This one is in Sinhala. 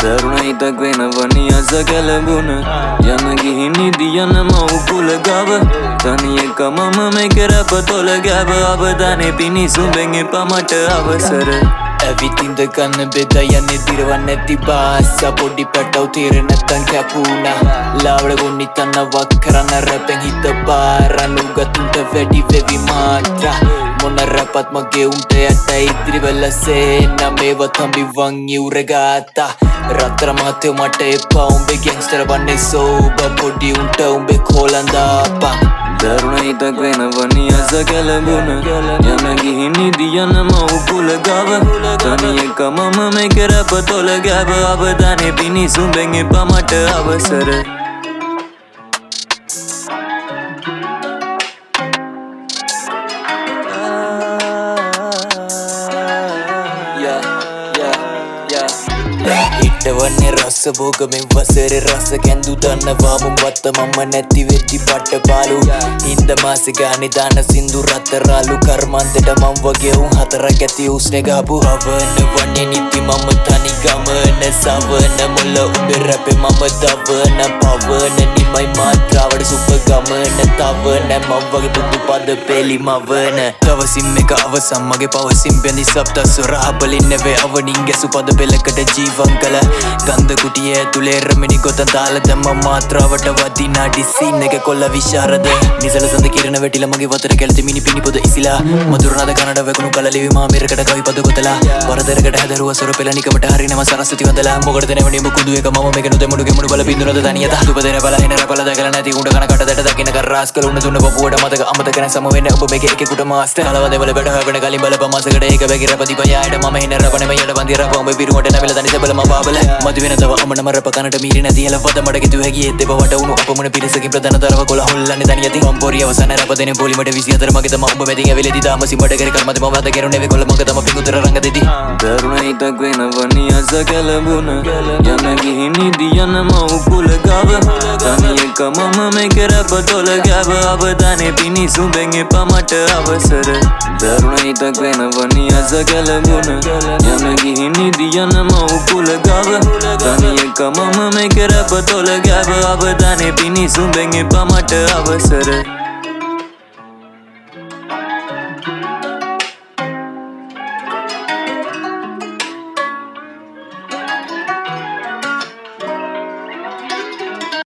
හිතක් වෙනවනි අස කැලබුණ යන ගිහින් ඉදියන මව්කුල ගව. තනියක මම මෙකරප තොල ගැබ අවධානය පිණිසුම්බෙන් එපා මට අවසර. ඇවිතින්ද ගන්න බෙද යන්න දිරවන්න ඇති බාස පොඩි පැටව් තේරෙනැත්තන් කැපුුණ. ලාවඩ ගොන්නි තන්නවක් කරන්න රැපැන් හිත පාරනුගතුන්ට වැඩි වෙවි මාත්‍ර. මොන රැපත් මගේ උන්ට යට ඉදිරිවෙල්ලසේ නමේව තම්බි වංගි උරගාතා රත්තර මහත්තයෝ මට එපා. උඹේ ගැංස්ටර වන්නේ සෝබ පොඩි උන්ට. උඹේ කෝලන්දාපා. දරුණ හිතක් වෙනවනි අස කැලබුණ යන ගිහින් ඉදියන මව්කුල ගව. තනියක මම මෙකරප තොල ගැබ අවධානය පිණිසුම්බෙන් එපා මට අවසර. හිටවන්නේ රස්ස බෝගමෙන් වසර රස කැන්දු දන්නවාමුම් වත්ත මම නැති වෙද්දි පට්ට පාලු හින්ද මාසගානි දාන සිින්දු රත්තරාලු කර්මන්තට මං වගේ උන් හතරක් ඇති උස්නගාපු හවන වන්නේ නිති මම තනි ගමන සවන මුල්ල උඹ රැපේ මම දවන පවන නිමයි මාත්‍රාවට සුප ගමන තවන මං වගේ තුදු පද පෙලි මවන තවසිම් එක අවසම් මගේ පවසිම් බැඳි සප්ත සොරහබලින් නෙවේ අවනින් ගැසු පද පෙලකට ජීවන් කළ ගන්ධ කුටිය ඇතුළේ රමිනි ගොතන් තාල දැම්ම මාත්‍රාවට වදිනා ඩිසින් එක කොල්ල විශාරද නිසල සඳ කිරණ වැටිල මගේ වතර කැලති මිනි පිණිපොද ඉසිලා මදුරනද කනට වැකුණු කලලිවි මාමේරකට කවි පද ගොතලා වරදරකට හැදරුව සොර පෙලනිකමට හරිනම සරස්ති වදලා මොකට දෙනවනි මුකුදු එක මම මේක නොදෙමුඩු ගෙමුණු බල බිඳුනද දනියත දුපදෙන බල එන රපල දකල නැති උඩ කන කට දැට දකින කරාස් කල උන්න දුන්න පපුවට මතක අමතක නැ සම වෙන්න ඔබ මේක එකෙකුට මාස්ට කලව දෙවල බඩ හැබෙන කලින් බල පමසකට ඒක බැගිර ප්‍රතිපයායට මම හින රපන යට බන්දිර පොඹ පිරුවට නැවල තනි සබල ම පාබල මති වෙන තව අමන මර පකනට මීරි නැති හල පද මට ගෙතු හැකි එත්තෙව වට උණු අපමුණ පිරිසකි ප්‍රධාන තරව කොළ හොල්ලන්න තනි යති පොරිය අවසන රපදෙන පොලිමට විසිහතර මගේ තම ඔබ මෙතින් ඇවිලෙති තාම සිමට කර කර්මති මම අද කෙරුණේ කොළ මග තම පිඟුතර රංග දෙති දරුණ හිතක් වෙනවනි අස කැලබුණ යන ගිහින් ඉදියන මව්කුල ගව. තනියක මම මෙකරප තොල ගැබ අවධානය පිණිසුම්බෙන් එපා මට අවසර දරුණ හිතක් වෙනවනි අස කැලබුණ යන ගිහින් ඉදියන මව්කුල ගව තනියක මම මෙකරප තොල ගැබ අවධානය පිණිසුම්බෙන් එපා මට අවසර